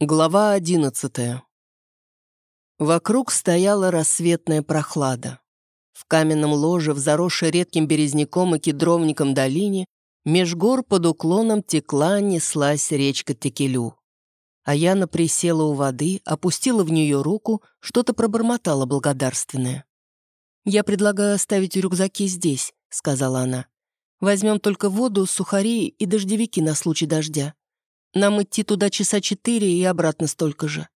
Глава одиннадцатая. Вокруг стояла рассветная прохлада. В каменном ложе, в заросшей редким березняком и кедровником долине, меж гор под уклоном текла, неслась речка Текелю. А Яна присела у воды, опустила в нее руку, что-то пробормотала благодарственное. «Я предлагаю оставить рюкзаки здесь», — сказала она. «Возьмем только воду, сухари и дождевики на случай дождя. Нам идти туда часа четыре и обратно столько же.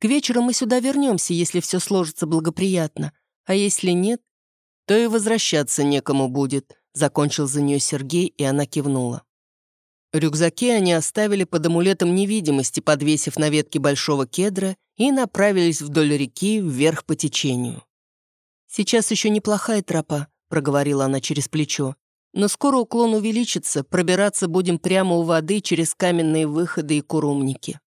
К вечеру мы сюда вернемся, если все сложится благоприятно. А если нет, то и возвращаться некому будет», — закончил за нее Сергей, и она кивнула. Рюкзаки они оставили под амулетом невидимости, подвесив на ветке большого кедра, и направились вдоль реки вверх по течению. «Сейчас еще неплохая тропа», — проговорила она через плечо. Но скоро уклон увеличится, пробираться будем прямо у воды через каменные выходы и курумники.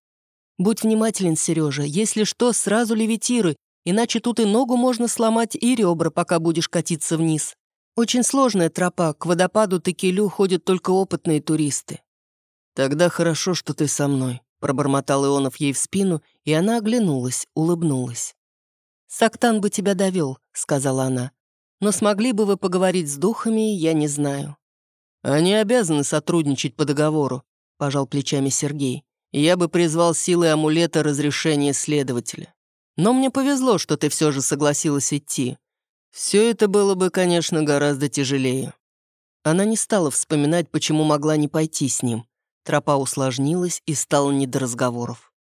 Будь внимателен, Сережа, если что, сразу левитируй, иначе тут и ногу можно сломать, и ребра, пока будешь катиться вниз. Очень сложная тропа, к водопаду Текелю ходят только опытные туристы. «Тогда хорошо, что ты со мной», — пробормотал Ионов ей в спину, и она оглянулась, улыбнулась. «Сактан бы тебя довел», — сказала она. Но смогли бы вы поговорить с духами, я не знаю». «Они обязаны сотрудничать по договору», — пожал плечами Сергей. «Я бы призвал силой амулета разрешения следователя. Но мне повезло, что ты все же согласилась идти. Все это было бы, конечно, гораздо тяжелее». Она не стала вспоминать, почему могла не пойти с ним. Тропа усложнилась и стала не до разговоров.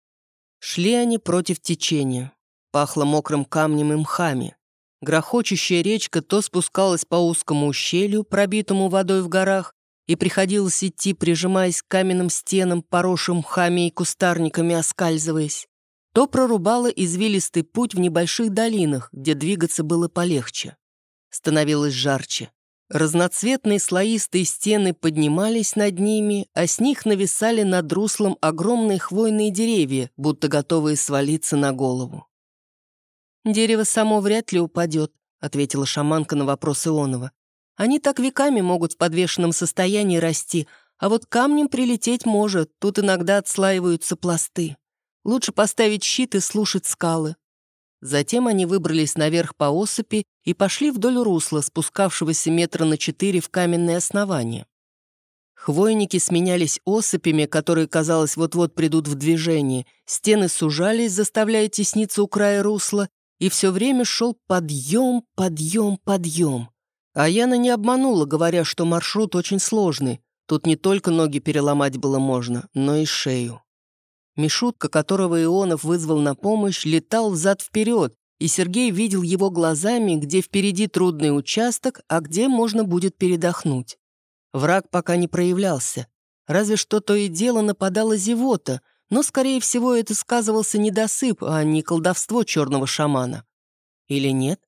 Шли они против течения. Пахло мокрым камнем и мхами. Грохочущая речка то спускалась по узкому ущелью, пробитому водой в горах, и приходилось идти, прижимаясь к каменным стенам, поросшим мхами и кустарниками оскальзываясь, то прорубала извилистый путь в небольших долинах, где двигаться было полегче. Становилось жарче. Разноцветные слоистые стены поднимались над ними, а с них нависали над руслом огромные хвойные деревья, будто готовые свалиться на голову. «Дерево само вряд ли упадет», — ответила шаманка на вопрос Ионова. «Они так веками могут в подвешенном состоянии расти, а вот камнем прилететь может, тут иногда отслаиваются пласты. Лучше поставить щит и слушать скалы». Затем они выбрались наверх по осыпи и пошли вдоль русла, спускавшегося метра на четыре в каменное основание. Хвойники сменялись осыпями, которые, казалось, вот-вот придут в движение. Стены сужались, заставляя тесниться у края русла, и все время шел подъем, подъем, подъем. А Яна не обманула, говоря, что маршрут очень сложный. Тут не только ноги переломать было можно, но и шею. Мишутка, которого Ионов вызвал на помощь, летал взад-вперед, и Сергей видел его глазами, где впереди трудный участок, а где можно будет передохнуть. Враг пока не проявлялся. Разве что то и дело нападала зевота — но, скорее всего, это сказывался недосып, а не колдовство черного шамана. Или нет?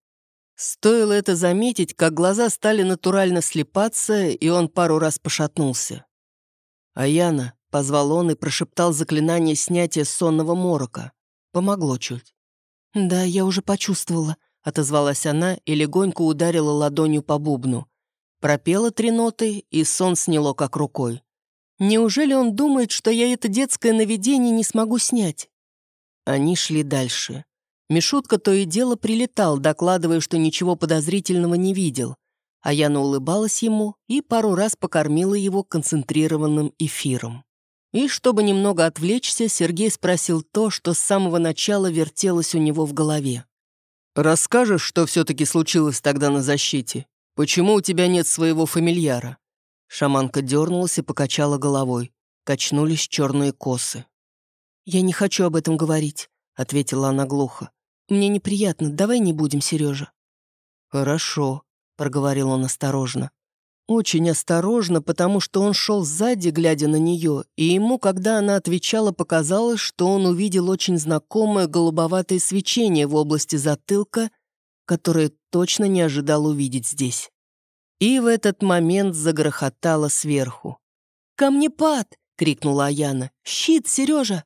Стоило это заметить, как глаза стали натурально слепаться, и он пару раз пошатнулся. «Аяна», — позвал он и прошептал заклинание снятия сонного морока. Помогло чуть. «Да, я уже почувствовала», — отозвалась она и легонько ударила ладонью по бубну. Пропела три ноты, и сон сняло как рукой. Неужели он думает, что я это детское наведение не смогу снять? Они шли дальше. Мишутка то и дело прилетал, докладывая, что ничего подозрительного не видел. А Яна улыбалась ему и пару раз покормила его концентрированным эфиром. И чтобы немного отвлечься, Сергей спросил то, что с самого начала вертелось у него в голове. «Расскажешь, что все-таки случилось тогда на защите? Почему у тебя нет своего фамильяра?» Шаманка дернулась и покачала головой. Качнулись черные косы. «Я не хочу об этом говорить», — ответила она глухо. «Мне неприятно, давай не будем, Сережа». «Хорошо», — проговорил он осторожно. Очень осторожно, потому что он шел сзади, глядя на нее, и ему, когда она отвечала, показалось, что он увидел очень знакомое голубоватое свечение в области затылка, которое точно не ожидал увидеть здесь. И в этот момент загрохотало сверху. «Камнепад!» — крикнула Аяна. «Щит, Сережа!»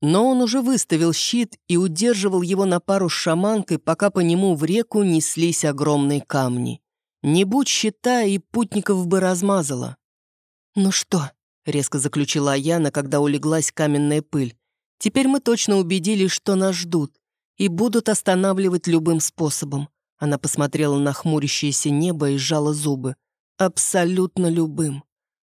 Но он уже выставил щит и удерживал его на пару с шаманкой, пока по нему в реку неслись огромные камни. Не будь щита, и путников бы размазало. «Ну что?» — резко заключила Аяна, когда улеглась каменная пыль. Теперь мы точно убедились, что нас ждут и будут останавливать любым способом. Она посмотрела на хмурящееся небо и сжала зубы. Абсолютно любым.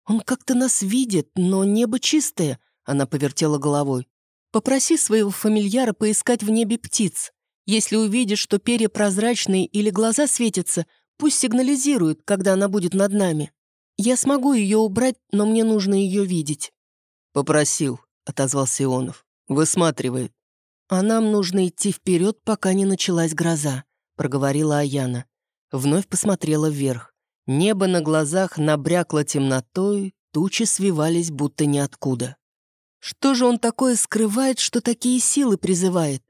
Он как-то нас видит, но небо чистое, она повертела головой. Попроси своего фамильяра поискать в небе птиц. Если увидишь, что перья прозрачные или глаза светятся, пусть сигнализирует, когда она будет над нами. Я смогу ее убрать, но мне нужно ее видеть». «Попросил», — отозвался Ионов. «Высматривает». «А нам нужно идти вперед, пока не началась гроза», — проговорила Аяна. Вновь посмотрела вверх. Небо на глазах набрякло темнотой, тучи свивались будто ниоткуда. Что же он такое скрывает, что такие силы призывает?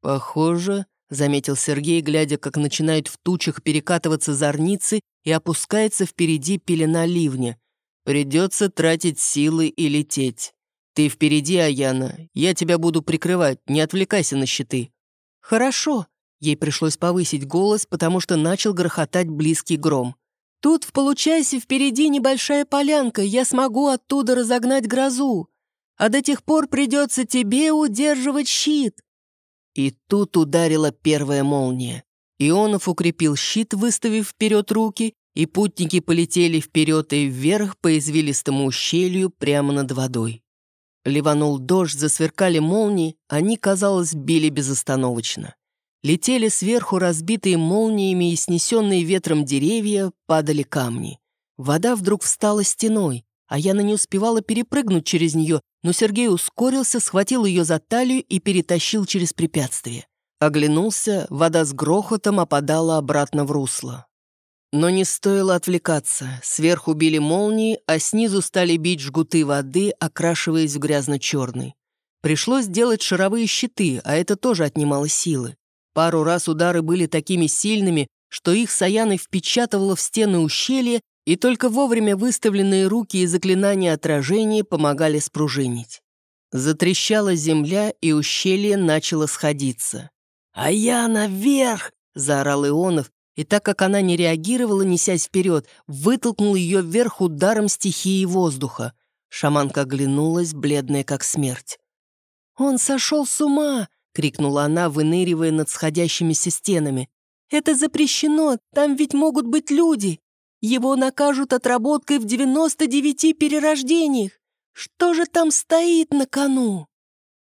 Похоже, заметил Сергей, глядя, как начинают в тучах перекатываться зорницы и опускается впереди пелена ливня. Придется тратить силы и лететь. Ты впереди, Аяна, я тебя буду прикрывать, не отвлекайся на щиты. Хорошо. Ей пришлось повысить голос, потому что начал грохотать близкий гром. Тут в получасе впереди небольшая полянка, я смогу оттуда разогнать грозу а до тех пор придется тебе удерживать щит». И тут ударила первая молния. Ионов укрепил щит, выставив вперед руки, и путники полетели вперед и вверх по извилистому ущелью прямо над водой. Ливанул дождь, засверкали молнии, они, казалось, били безостановочно. Летели сверху разбитые молниями и снесенные ветром деревья, падали камни. Вода вдруг встала стеной, а Яна не успевала перепрыгнуть через нее, но Сергей ускорился, схватил ее за талию и перетащил через препятствие. Оглянулся, вода с грохотом опадала обратно в русло. Но не стоило отвлекаться. Сверху били молнии, а снизу стали бить жгуты воды, окрашиваясь в грязно-черный. Пришлось делать шаровые щиты, а это тоже отнимало силы. Пару раз удары были такими сильными, что их Саяной впечатывало в стены ущелья и только вовремя выставленные руки и заклинания отражения помогали спружинить. Затрещала земля, и ущелье начало сходиться. «А я наверх!» — заорал Ионов, и так как она не реагировала, несясь вперед, вытолкнул ее вверх ударом стихии воздуха. Шаманка оглянулась, бледная как смерть. «Он сошел с ума!» — крикнула она, выныривая над сходящимися стенами. «Это запрещено! Там ведь могут быть люди!» Его накажут отработкой в 99 перерождениях. Что же там стоит на кону?»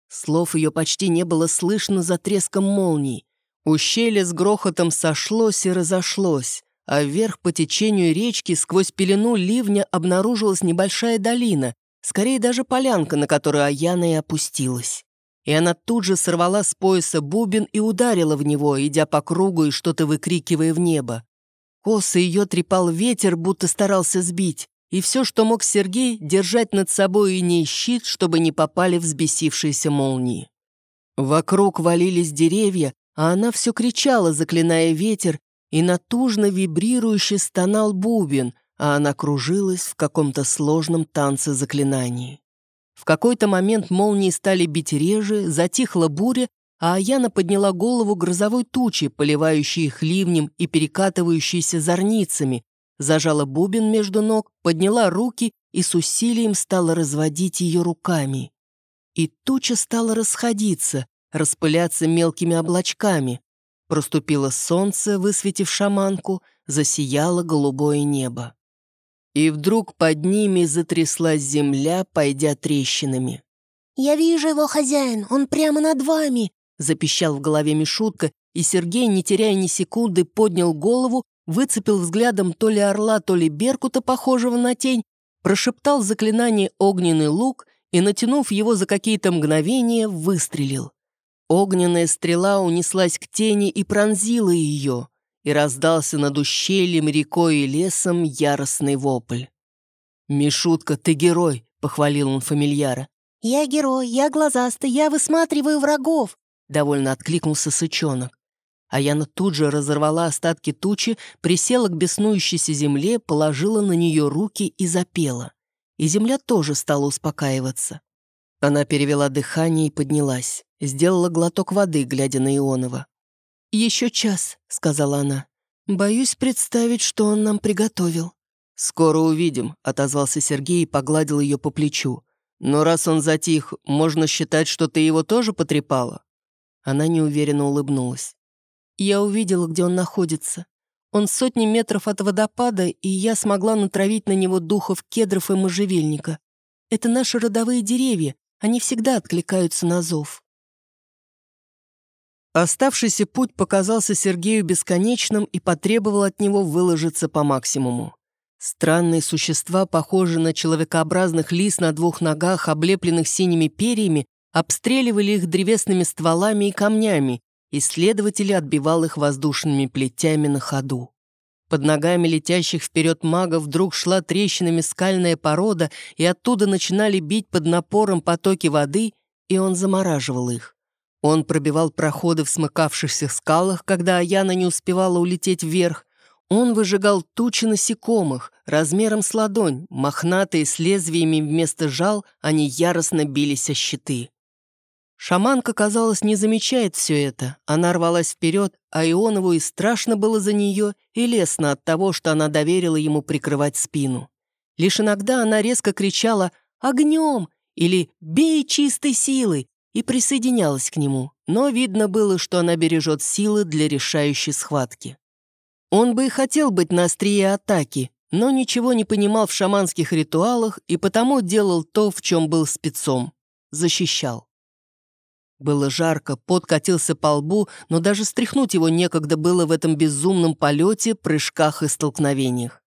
Слов ее почти не было слышно за треском молний. Ущелье с грохотом сошлось и разошлось, а вверх по течению речки сквозь пелену ливня обнаружилась небольшая долина, скорее даже полянка, на которую Аяна и опустилась. И она тут же сорвала с пояса бубен и ударила в него, идя по кругу и что-то выкрикивая в небо. Косы ее трепал ветер, будто старался сбить. И все, что мог Сергей, держать над собой и не щит, чтобы не попали взбесившиеся молнии. Вокруг валились деревья, а она все кричала, заклиная ветер, и натужно вибрирующе стонал бубен, а она кружилась в каком-то сложном танце заклинаний. В какой-то момент молнии стали бить реже, затихла буря, а Аяна подняла голову грозовой тучи, поливающей их ливнем и перекатывающейся зорницами, зажала бубен между ног, подняла руки и с усилием стала разводить ее руками. И туча стала расходиться, распыляться мелкими облачками. Проступило солнце, высветив шаманку, засияло голубое небо. И вдруг под ними затряслась земля, пойдя трещинами. «Я вижу его, хозяин, он прямо над вами!» Запищал в голове Мишутка, и Сергей, не теряя ни секунды, поднял голову, выцепил взглядом то ли орла, то ли беркута, похожего на тень, прошептал заклинание «Огненный лук» и, натянув его за какие-то мгновения, выстрелил. Огненная стрела унеслась к тени и пронзила ее, и раздался над ущельем, рекой и лесом яростный вопль. «Мишутка, ты герой!» — похвалил он фамильяра. «Я герой, я глазастый, я высматриваю врагов!» — довольно откликнулся сычонок. А Яна тут же разорвала остатки тучи, присела к беснующейся земле, положила на нее руки и запела. И земля тоже стала успокаиваться. Она перевела дыхание и поднялась. Сделала глоток воды, глядя на Ионова. «Еще час», — сказала она. «Боюсь представить, что он нам приготовил». «Скоро увидим», — отозвался Сергей и погладил ее по плечу. Но раз он затих, можно считать, что ты его тоже потрепала?» Она неуверенно улыбнулась. Я увидела, где он находится. Он сотни метров от водопада, и я смогла натравить на него духов кедров и можжевельника. Это наши родовые деревья, они всегда откликаются на зов. Оставшийся путь показался Сергею бесконечным и потребовал от него выложиться по максимуму. Странные существа, похожие на человекообразных лис на двух ногах, облепленных синими перьями, обстреливали их древесными стволами и камнями, Исследователи отбивал их воздушными плетями на ходу. Под ногами летящих вперед магов вдруг шла трещинами скальная порода, и оттуда начинали бить под напором потоки воды, и он замораживал их. Он пробивал проходы в смыкавшихся скалах, когда Аяна не успевала улететь вверх. Он выжигал тучи насекомых, размером с ладонь, мохнатые с лезвиями вместо жал, они яростно бились о щиты. Шаманка, казалось, не замечает все это. Она рвалась вперед, а Ионову и страшно было за нее, и лестно от того, что она доверила ему прикрывать спину. Лишь иногда она резко кричала «Огнем!» или «Бей чистой силой!» И присоединялась к нему, но видно было, что она бережет силы для решающей схватки. Он бы и хотел быть на острие атаки, но ничего не понимал в шаманских ритуалах и потому делал то, в чем был спецом — защищал. Было жарко, пот катился по лбу, но даже стряхнуть его некогда было в этом безумном полете, прыжках и столкновениях.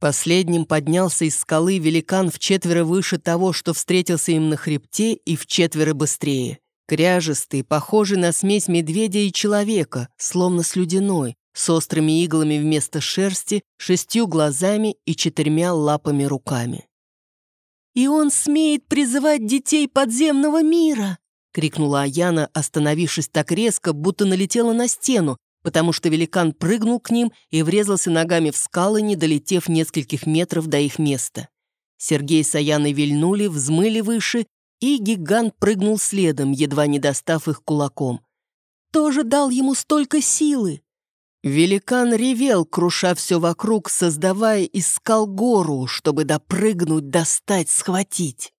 Последним поднялся из скалы великан в четверо выше того, что встретился им на хребте, и в четверо быстрее. Кряжестый, похожий на смесь медведя и человека, словно слюдяной, с острыми иглами вместо шерсти, шестью глазами и четырьмя лапами руками. «И он смеет призывать детей подземного мира!» — крикнула Аяна, остановившись так резко, будто налетела на стену, потому что великан прыгнул к ним и врезался ногами в скалы, не долетев нескольких метров до их места. Сергей с Аяной вильнули, взмыли выше, и гигант прыгнул следом, едва не достав их кулаком. «Тоже дал ему столько силы!» Великан ревел, круша все вокруг, создавая из скал гору, чтобы допрыгнуть, достать, схватить.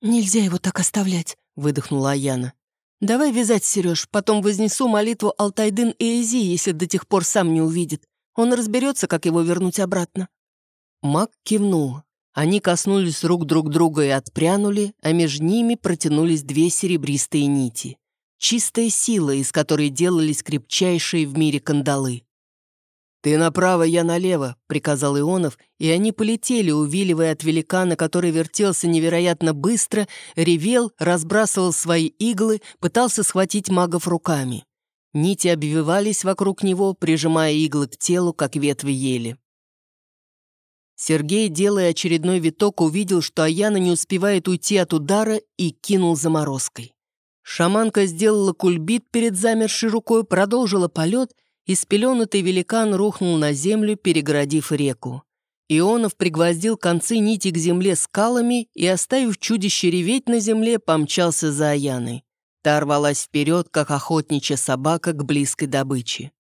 «Нельзя его так оставлять выдохнула Аяна. «Давай вязать, Сереж, потом вознесу молитву Алтайдын и Эзи, если до тех пор сам не увидит. Он разберется, как его вернуть обратно». Мак кивнул. Они коснулись рук друг друга и отпрянули, а между ними протянулись две серебристые нити. Чистая сила, из которой делались крепчайшие в мире кандалы. «Ты направо, я налево», — приказал Ионов, и они полетели, увиливая от великана, который вертелся невероятно быстро, ревел, разбрасывал свои иглы, пытался схватить магов руками. Нити обвивались вокруг него, прижимая иглы к телу, как ветви ели. Сергей, делая очередной виток, увидел, что Аяна не успевает уйти от удара и кинул заморозкой. Шаманка сделала кульбит перед замершей рукой, продолжила полет — и спеленутый великан рухнул на землю, перегородив реку. Ионов пригвоздил концы нити к земле скалами и, оставив чудище реветь на земле, помчался за Аяной. Та рвалась вперед, как охотничья собака к близкой добыче.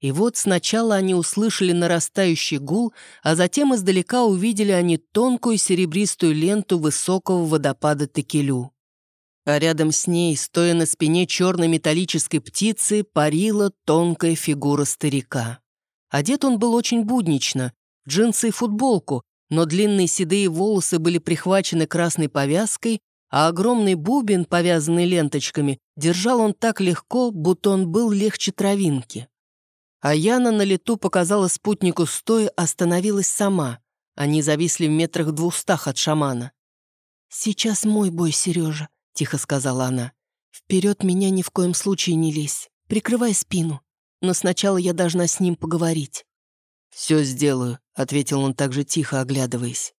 И вот сначала они услышали нарастающий гул, а затем издалека увидели они тонкую серебристую ленту высокого водопада Текелю а рядом с ней, стоя на спине черной металлической птицы, парила тонкая фигура старика. Одет он был очень буднично, в джинсы и футболку, но длинные седые волосы были прихвачены красной повязкой, а огромный бубен, повязанный ленточками, держал он так легко, будто он был легче травинки. А Яна на лету показала спутнику стоя, остановилась сама. Они зависли в метрах двухстах от шамана. «Сейчас мой бой, Сережа. — тихо сказала она. «Вперед меня ни в коем случае не лезь. Прикрывай спину. Но сначала я должна с ним поговорить». «Все сделаю», — ответил он также тихо, оглядываясь.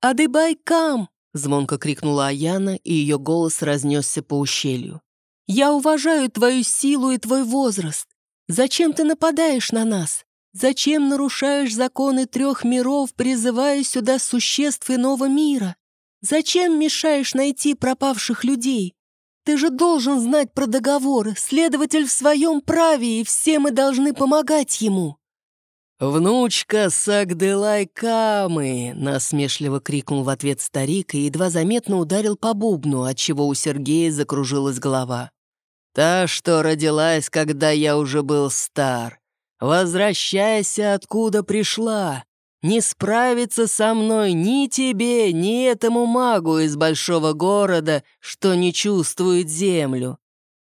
«Адыбай кам!» — звонко крикнула Аяна, и ее голос разнесся по ущелью. «Я уважаю твою силу и твой возраст. Зачем ты нападаешь на нас? Зачем нарушаешь законы трех миров, призывая сюда существ иного мира? Зачем мешаешь найти пропавших людей? Ты же должен знать про договоры, следователь в своем праве, и все мы должны помогать ему». «Внучка Сагделай Камы!» — насмешливо крикнул в ответ старик и едва заметно ударил по бубну, отчего у Сергея закружилась голова. «Та, что родилась, когда я уже был стар. Возвращайся, откуда пришла. Не справится со мной ни тебе, ни этому магу из большого города, что не чувствует землю.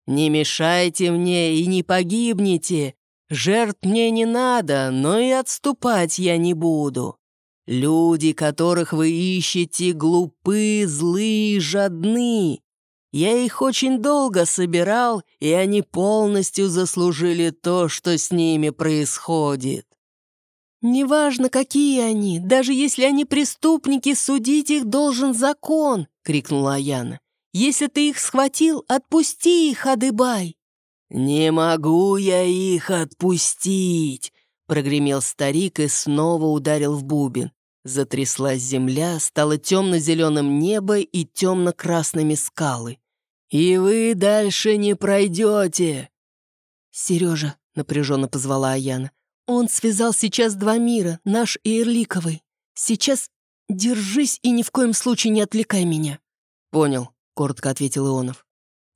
Не мешайте мне и не погибните. Жертв мне не надо, но и отступать я не буду. Люди, которых вы ищете, глупы, злые, жадны. Я их очень долго собирал, и они полностью заслужили то, что с ними происходит. «Неважно, какие они, даже если они преступники, судить их должен закон!» — крикнула Аяна. Если ты их схватил, отпусти их, Адыбай!» «Не могу я их отпустить!» — прогремел старик и снова ударил в бубен. Затряслась земля, стало темно-зеленым небо и темно-красными скалы. «И вы дальше не пройдете!» «Сережа», — напряженно позвала Аяна, — «он связал сейчас два мира, наш и Эрликовый. Сейчас держись и ни в коем случае не отвлекай меня». «Понял», коротко ответил Ионов.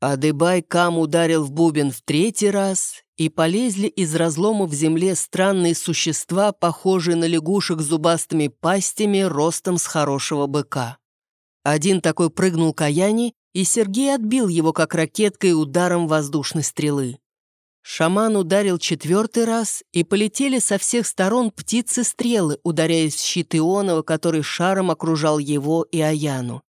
Адыбай Кам ударил в бубен в третий раз, и полезли из разлома в земле странные существа, похожие на лягушек с зубастыми пастями, ростом с хорошего быка. Один такой прыгнул к Аяне, и Сергей отбил его как ракеткой ударом воздушной стрелы. Шаман ударил четвертый раз, и полетели со всех сторон птицы-стрелы, ударяясь в щит Ионова, который шаром окружал его и Аяну.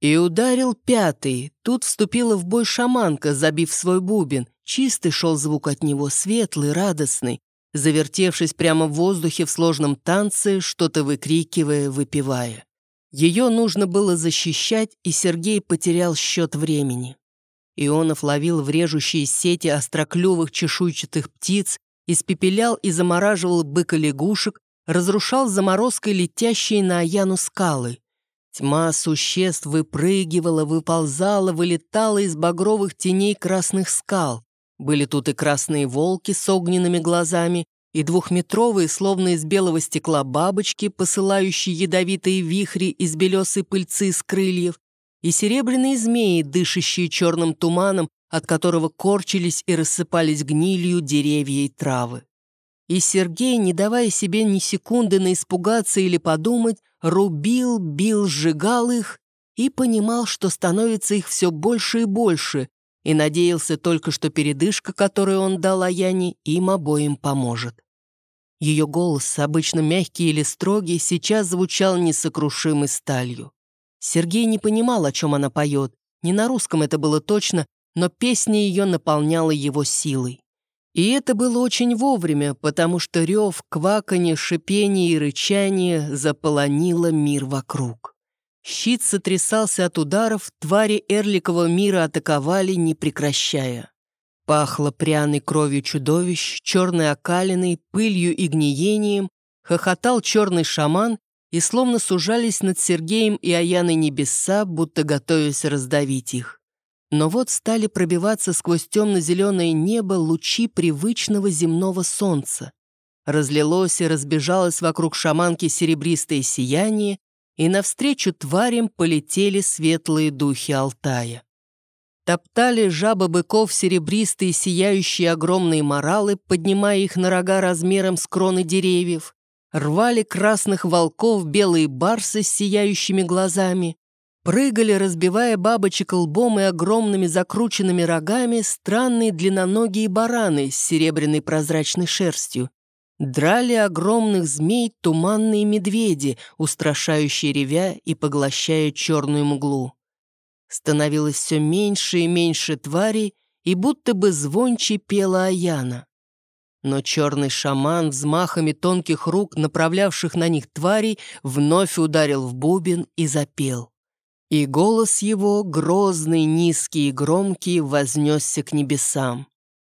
И ударил пятый. Тут вступила в бой шаманка, забив свой бубен. Чистый шел звук от него, светлый, радостный, завертевшись прямо в воздухе в сложном танце, что-то выкрикивая, выпивая. Ее нужно было защищать, и Сергей потерял счет времени. Ионов ловил в режущие сети остроклювых чешуйчатых птиц, испепелял и замораживал быка лягушек, разрушал заморозкой летящие на Аяну скалы. Тьма существ выпрыгивала, выползала, вылетала из багровых теней красных скал. Были тут и красные волки с огненными глазами, и двухметровые, словно из белого стекла бабочки, посылающие ядовитые вихри из белесой пыльцы с крыльев, и серебряные змеи, дышащие черным туманом, от которого корчились и рассыпались гнилью деревья и травы. И Сергей, не давая себе ни секунды на испугаться или подумать, рубил, бил, сжигал их и понимал, что становится их все больше и больше, и надеялся только, что передышка, которую он дал Аяне, им обоим поможет. Ее голос, обычно мягкий или строгий, сейчас звучал несокрушимой сталью. Сергей не понимал, о чем она поет. Не на русском это было точно, но песня ее наполняла его силой. И это было очень вовремя, потому что рев, кваканье, шипение и рычание заполонило мир вокруг. Щит сотрясался от ударов, твари Эрликового мира атаковали, не прекращая. Пахло пряной кровью чудовищ, черной окалиной, пылью и гниением, хохотал черный шаман, и словно сужались над Сергеем и Аяной небеса, будто готовясь раздавить их. Но вот стали пробиваться сквозь темно-зеленое небо лучи привычного земного солнца. Разлилось и разбежалось вокруг шаманки серебристое сияние, и навстречу тварям полетели светлые духи Алтая. Топтали жаба быков серебристые сияющие огромные моралы, поднимая их на рога размером с кроны деревьев, рвали красных волков белые барсы с сияющими глазами, Прыгали, разбивая бабочек лбом и огромными закрученными рогами странные длинноногие бараны с серебряной прозрачной шерстью. Драли огромных змей туманные медведи, устрашающие ревя и поглощая черную мглу. Становилось все меньше и меньше тварей, и будто бы звонче пела Аяна. Но черный шаман взмахами тонких рук, направлявших на них тварей, вновь ударил в бубен и запел. И голос его, грозный, низкий и громкий, вознесся к небесам.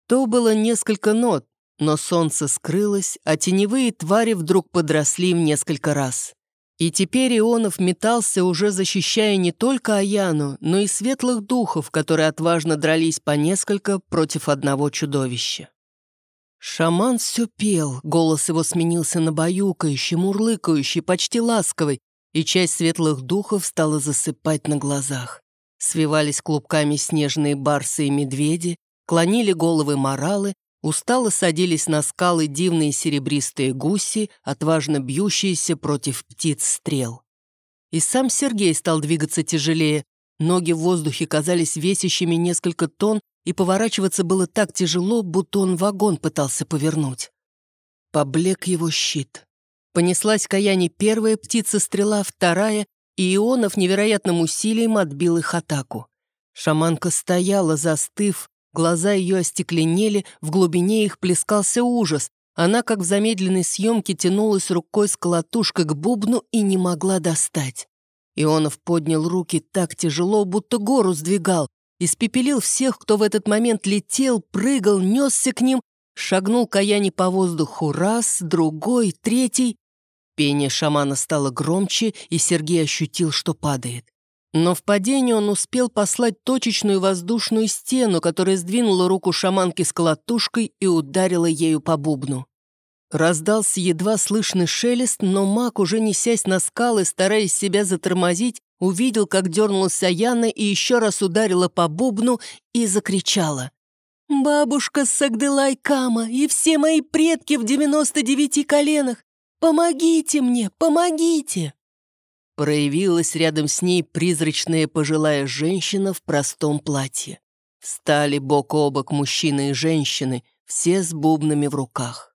То было несколько нот, но солнце скрылось, а теневые твари вдруг подросли в несколько раз. И теперь Ионов метался, уже защищая не только Аяну, но и светлых духов, которые отважно дрались по несколько против одного чудовища. Шаман все пел, голос его сменился на баюкающий, мурлыкающий, почти ласковый, и часть светлых духов стала засыпать на глазах. Свивались клубками снежные барсы и медведи, клонили головы моралы, устало садились на скалы дивные серебристые гуси, отважно бьющиеся против птиц стрел. И сам Сергей стал двигаться тяжелее, ноги в воздухе казались весящими несколько тонн, и поворачиваться было так тяжело, будто он вагон пытался повернуть. Поблек его щит. Понеслась к Аяне первая птица-стрела, вторая, и Ионов невероятным усилием отбил их атаку. Шаманка стояла, застыв, глаза ее остекленели, в глубине их плескался ужас. Она, как в замедленной съемке, тянулась рукой с колотушкой к бубну и не могла достать. Ионов поднял руки так тяжело, будто гору сдвигал, испепелил всех, кто в этот момент летел, прыгал, несся к ним, шагнул Каяне по воздуху раз, другой, третий. Пение шамана стало громче, и Сергей ощутил, что падает. Но в падении он успел послать точечную воздушную стену, которая сдвинула руку шаманки с колотушкой и ударила ею по бубну. Раздался едва слышный шелест, но маг, уже несясь на скалы, стараясь себя затормозить, увидел, как дернулась Яна и еще раз ударила по бубну и закричала. «Бабушка Сагдылай Кама и все мои предки в девяносто девяти коленах! Помогите мне, помогите!» Проявилась рядом с ней призрачная пожилая женщина в простом платье. Встали бок о бок мужчины и женщины, все с бубнами в руках.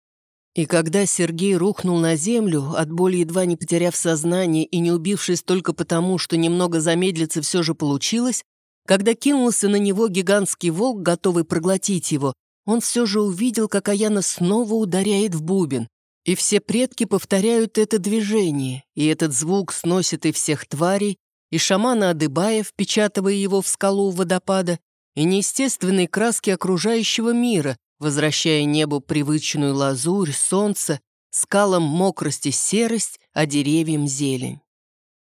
И когда Сергей рухнул на землю, от боли едва не потеряв сознание и не убившись только потому, что немного замедлиться все же получилось, когда кинулся на него гигантский волк, готовый проглотить его, он все же увидел, как Аяна снова ударяет в бубен. И все предки повторяют это движение, и этот звук сносит и всех тварей, и шамана Адыбая, впечатывая его в скалу водопада, и неестественные краски окружающего мира, возвращая небу привычную лазурь, солнце, скалам мокрость и серость, а деревьям зелень.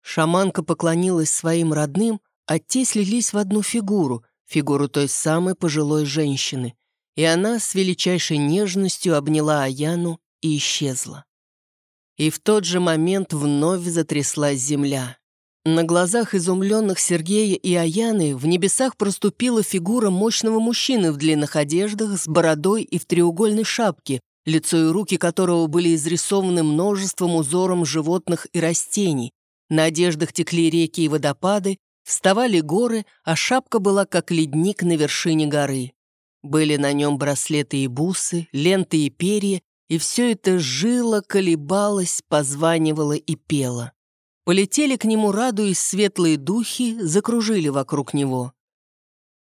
Шаманка поклонилась своим родным, а те слились в одну фигуру, фигуру той самой пожилой женщины, и она с величайшей нежностью обняла Аяну и исчезла. И в тот же момент вновь затряслась земля. На глазах изумленных Сергея и Аяны в небесах проступила фигура мощного мужчины в длинных одеждах, с бородой и в треугольной шапке, лицо и руки которого были изрисованы множеством узором животных и растений. На одеждах текли реки и водопады, вставали горы, а шапка была как ледник на вершине горы. Были на нем браслеты и бусы, ленты и перья, и все это жило, колебалось, позванивало и пело. Полетели к нему, радуясь светлые духи, закружили вокруг него.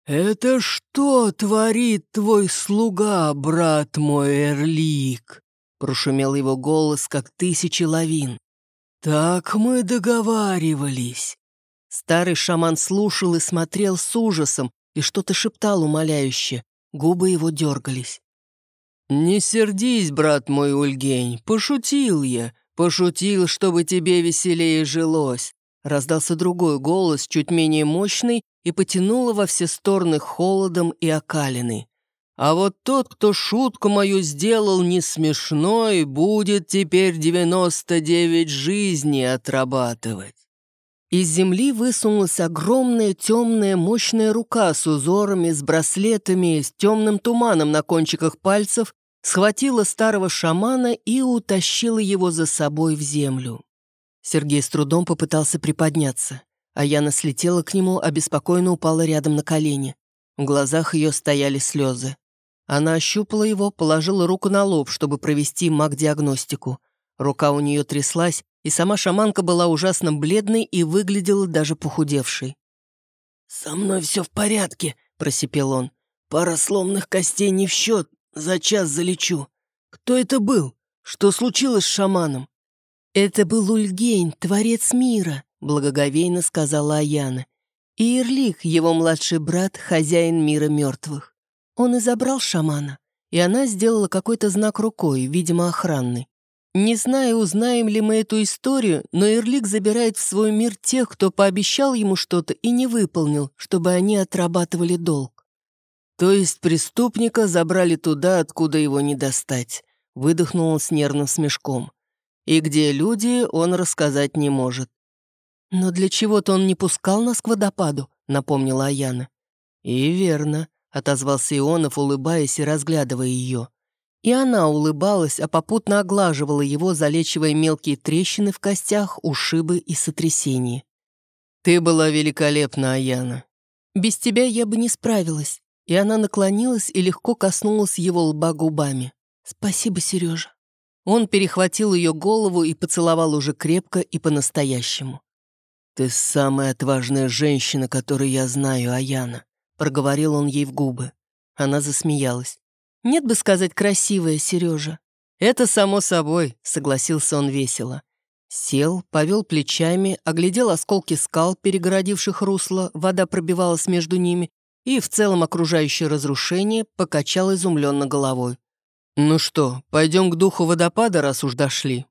«Это что творит твой слуга, брат мой Эрлик?» Прошумел его голос, как тысячи лавин. «Так мы договаривались». Старый шаман слушал и смотрел с ужасом и что-то шептал умоляюще. Губы его дергались. «Не сердись, брат мой Ульгень, пошутил я. «Пошутил, чтобы тебе веселее жилось», — раздался другой голос, чуть менее мощный, и потянуло во все стороны холодом и окалины. «А вот тот, кто шутку мою сделал не смешной, будет теперь девяносто девять жизней отрабатывать». Из земли высунулась огромная темная мощная рука с узорами, с браслетами, с темным туманом на кончиках пальцев схватила старого шамана и утащила его за собой в землю. Сергей с трудом попытался приподняться, а Яна слетела к нему, обеспокоенно упала рядом на колени. В глазах ее стояли слезы. Она ощупала его, положила руку на лоб, чтобы провести маг-диагностику. Рука у нее тряслась, и сама шаманка была ужасно бледной и выглядела даже похудевшей. «Со мной все в порядке», — просипел он. «Пара сломанных костей не в счет, за час залечу. Кто это был? Что случилось с шаманом?» «Это был Ульгейн, творец мира», — благоговейно сказала Аяна. «И Ирлик, его младший брат, хозяин мира мертвых. Он и забрал шамана, и она сделала какой-то знак рукой, видимо, охранный. Не знаю, узнаем ли мы эту историю, но Ирлик забирает в свой мир тех, кто пообещал ему что-то и не выполнил, чтобы они отрабатывали долг. То есть преступника забрали туда, откуда его не достать. Выдохнул он с нервным смешком. И где люди, он рассказать не может. «Но для чего-то он не пускал нас к водопаду», — напомнила Аяна. «И верно», — отозвался Ионов, улыбаясь и разглядывая ее. И она улыбалась, а попутно оглаживала его, залечивая мелкие трещины в костях, ушибы и сотрясения. «Ты была великолепна, Аяна». «Без тебя я бы не справилась». И она наклонилась и легко коснулась его лба губами. «Спасибо, Сережа». Он перехватил ее голову и поцеловал уже крепко и по-настоящему. «Ты самая отважная женщина, которую я знаю, Аяна», — проговорил он ей в губы. Она засмеялась. «Нет бы сказать красивая, Сережа». «Это само собой», — согласился он весело. Сел, повел плечами, оглядел осколки скал, перегородивших русло, вода пробивалась между ними, и в целом окружающее разрушение покачал изумленно головой. «Ну что, пойдем к духу водопада, раз уж дошли?»